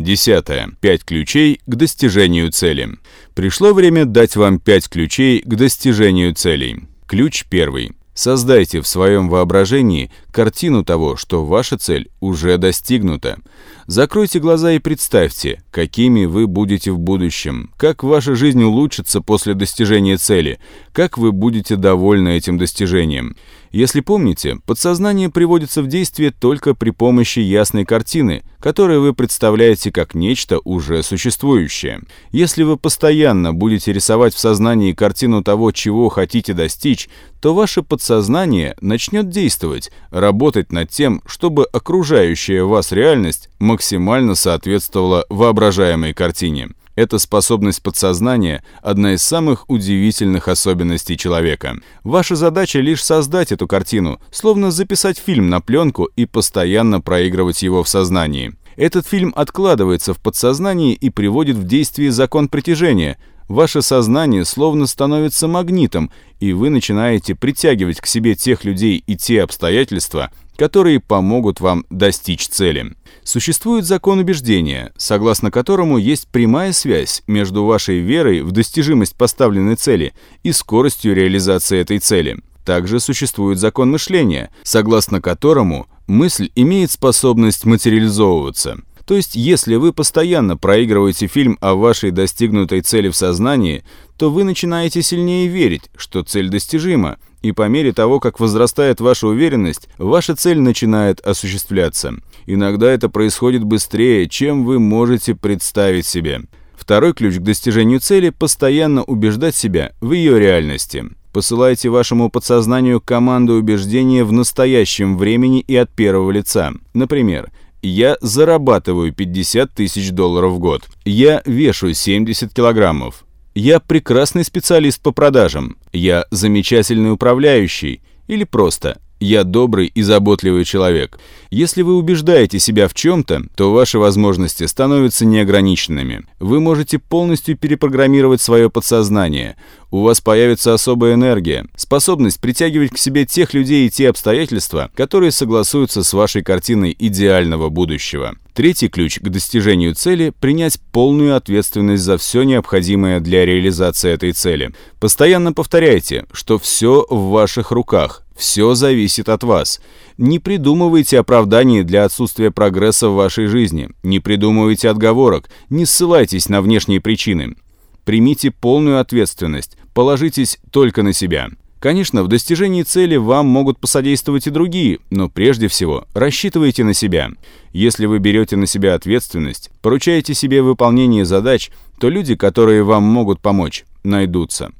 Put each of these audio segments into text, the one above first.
Десятое. Пять ключей к достижению цели. Пришло время дать вам пять ключей к достижению целей. Ключ первый. Создайте в своем воображении картину того, что ваша цель уже достигнута. Закройте глаза и представьте, какими вы будете в будущем, как ваша жизнь улучшится после достижения цели, как вы будете довольны этим достижением. Если помните, подсознание приводится в действие только при помощи ясной картины, которую вы представляете как нечто уже существующее. Если вы постоянно будете рисовать в сознании картину того, чего хотите достичь, то ваше подсознание начнет действовать, работать над тем, чтобы окружающая вас реальность максимально соответствовала воображаемой картине. Эта способность подсознания – одна из самых удивительных особенностей человека. Ваша задача лишь создать эту картину, словно записать фильм на пленку и постоянно проигрывать его в сознании. Этот фильм откладывается в подсознании и приводит в действие закон притяжения. Ваше сознание словно становится магнитом, и вы начинаете притягивать к себе тех людей и те обстоятельства, которые помогут вам достичь цели. Существует закон убеждения, согласно которому есть прямая связь между вашей верой в достижимость поставленной цели и скоростью реализации этой цели. Также существует закон мышления, согласно которому мысль имеет способность материализовываться. То есть, если вы постоянно проигрываете фильм о вашей достигнутой цели в сознании, то вы начинаете сильнее верить, что цель достижима, и по мере того, как возрастает ваша уверенность, ваша цель начинает осуществляться. Иногда это происходит быстрее, чем вы можете представить себе. Второй ключ к достижению цели – постоянно убеждать себя в ее реальности. Посылайте вашему подсознанию команду убеждения в настоящем времени и от первого лица. Например, я зарабатываю 50 тысяч долларов в год. Я вешу 70 килограммов. Я прекрасный специалист по продажам. Я замечательный управляющий. Или просто «Я добрый и заботливый человек». Если вы убеждаете себя в чем-то, то ваши возможности становятся неограниченными. Вы можете полностью перепрограммировать свое подсознание. У вас появится особая энергия, способность притягивать к себе тех людей и те обстоятельства, которые согласуются с вашей картиной идеального будущего. Третий ключ к достижению цели – принять полную ответственность за все необходимое для реализации этой цели. Постоянно повторяйте, что все в ваших руках, все зависит от вас. Не придумывайте оправданий для отсутствия прогресса в вашей жизни. Не придумывайте отговорок. Не ссылайтесь на внешние причины. Примите полную ответственность. Положитесь только на себя. Конечно, в достижении цели вам могут посодействовать и другие, но прежде всего рассчитывайте на себя. Если вы берете на себя ответственность, поручаете себе выполнение задач, то люди, которые вам могут помочь, найдутся.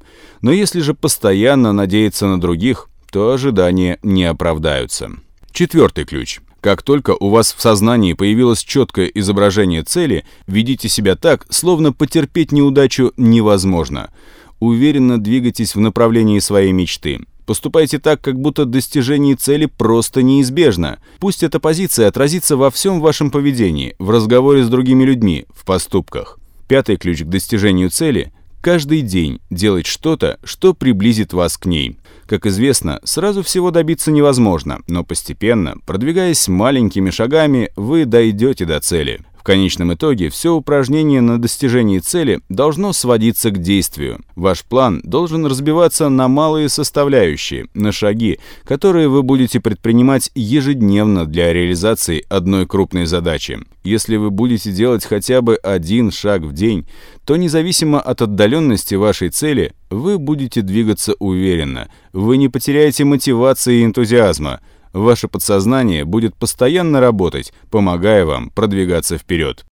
Но если же постоянно надеяться на других, то ожидания не оправдаются. Четвертый ключ. Как только у вас в сознании появилось четкое изображение цели, ведите себя так, словно потерпеть неудачу невозможно. Уверенно двигайтесь в направлении своей мечты. Поступайте так, как будто достижение цели просто неизбежно. Пусть эта позиция отразится во всем вашем поведении, в разговоре с другими людьми, в поступках. Пятый ключ к достижению цели – каждый день делать что-то, что приблизит вас к ней. Как известно, сразу всего добиться невозможно, но постепенно, продвигаясь маленькими шагами, вы дойдете до цели. В конечном итоге все упражнение на достижении цели должно сводиться к действию. Ваш план должен разбиваться на малые составляющие, на шаги, которые вы будете предпринимать ежедневно для реализации одной крупной задачи. Если вы будете делать хотя бы один шаг в день, то независимо от отдаленности вашей цели, вы будете двигаться уверенно, вы не потеряете мотивации и энтузиазма, Ваше подсознание будет постоянно работать, помогая вам продвигаться вперед.